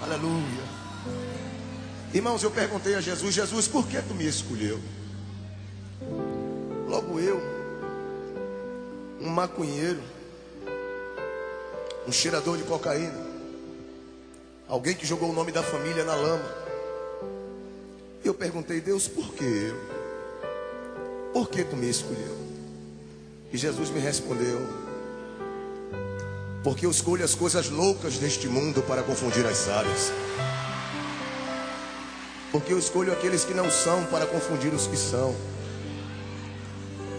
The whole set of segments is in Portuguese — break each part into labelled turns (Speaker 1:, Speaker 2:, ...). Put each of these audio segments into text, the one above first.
Speaker 1: Aleluia. Irmãos, eu perguntei a Jesus: Jesus, por que tu me escolheu? Logo eu, um maconheiro, um cheirador de cocaína, alguém que jogou o nome da família na lama. Eu perguntei, Deus, por que eu? Por que tu me escolheu? E Jesus me respondeu: Porque eu escolho as coisas loucas deste mundo para confundir as sábias. Porque eu escolho aqueles que não são para confundir os que são.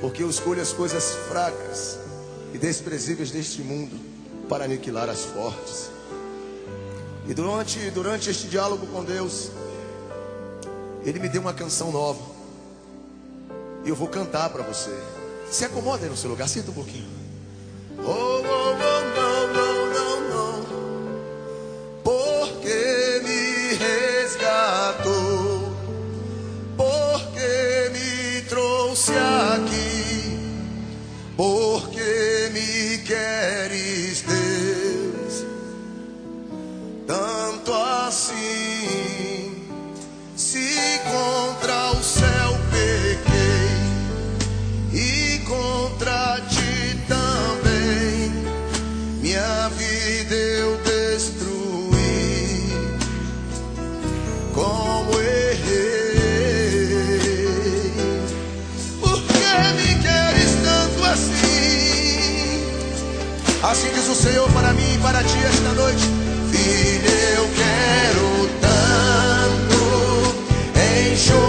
Speaker 1: Porque eu escolho as coisas fracas e desprezíveis deste mundo para aniquilar as fortes. E durante, durante este diálogo com Deus, Ele me deu uma canção nova. E eu vou cantar para você. Se acomoda aí no seu lugar, sinta um pouquinho. Oh, Assim diz o Senhor para mim e para ti esta noite, filho, eu quero tanto enxugar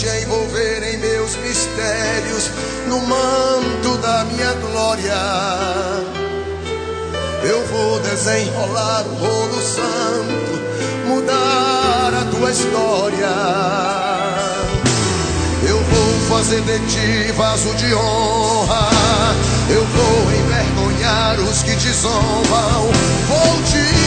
Speaker 1: te envolver em meus mistérios, no manto da minha glória. Eu vou desenrolar o rolo santo, mudar a tua história. Eu vou fazer de ti vaso de honra. Eu vou envergonhar os que te zombam. Vou te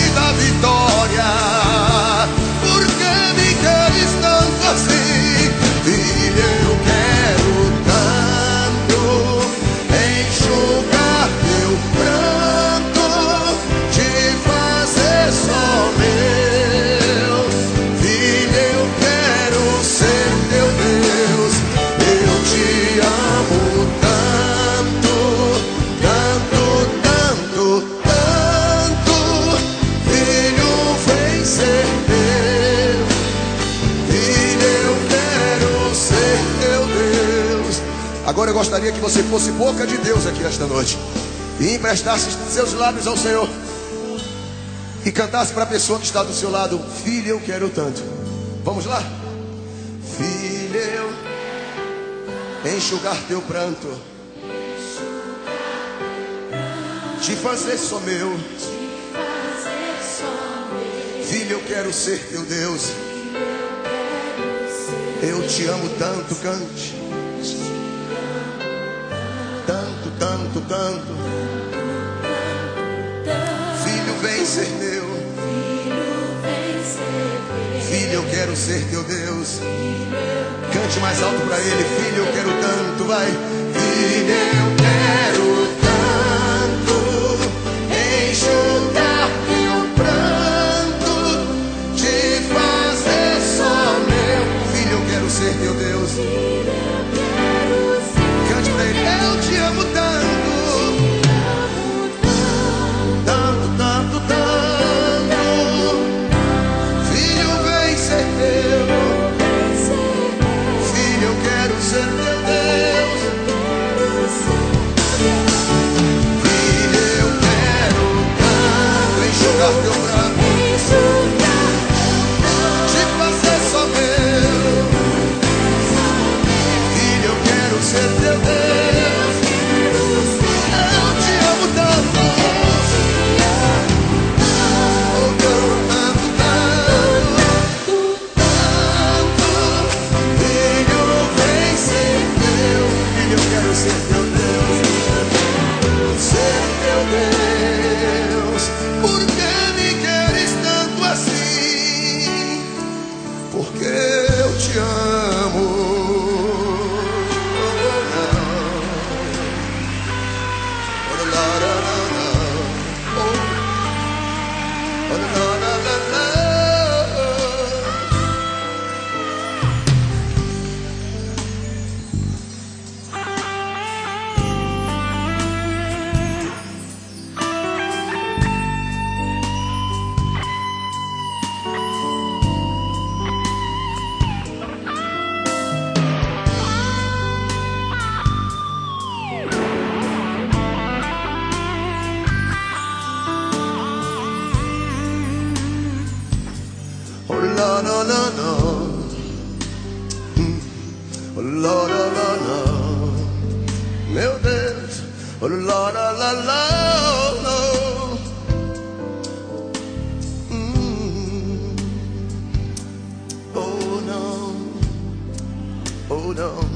Speaker 1: Agora eu gostaria que você fosse boca de Deus aqui esta noite e emprestasse seus lábios ao Senhor e cantasse para a pessoa que está do seu lado: Filho, eu quero tanto. Vamos lá? Filho, eu enxugar teu pranto, te fazer só meu. Filho, eu quero ser teu Deus. Eu te amo tanto, cante. Tanto, tanto. Filho, vem ser meu. Filho, eu quero ser teu Deus. Cante mais alto para ele. Filho, eu quero tanto, vai. Filho, la la la. Oh, no. Mm. oh no, oh no.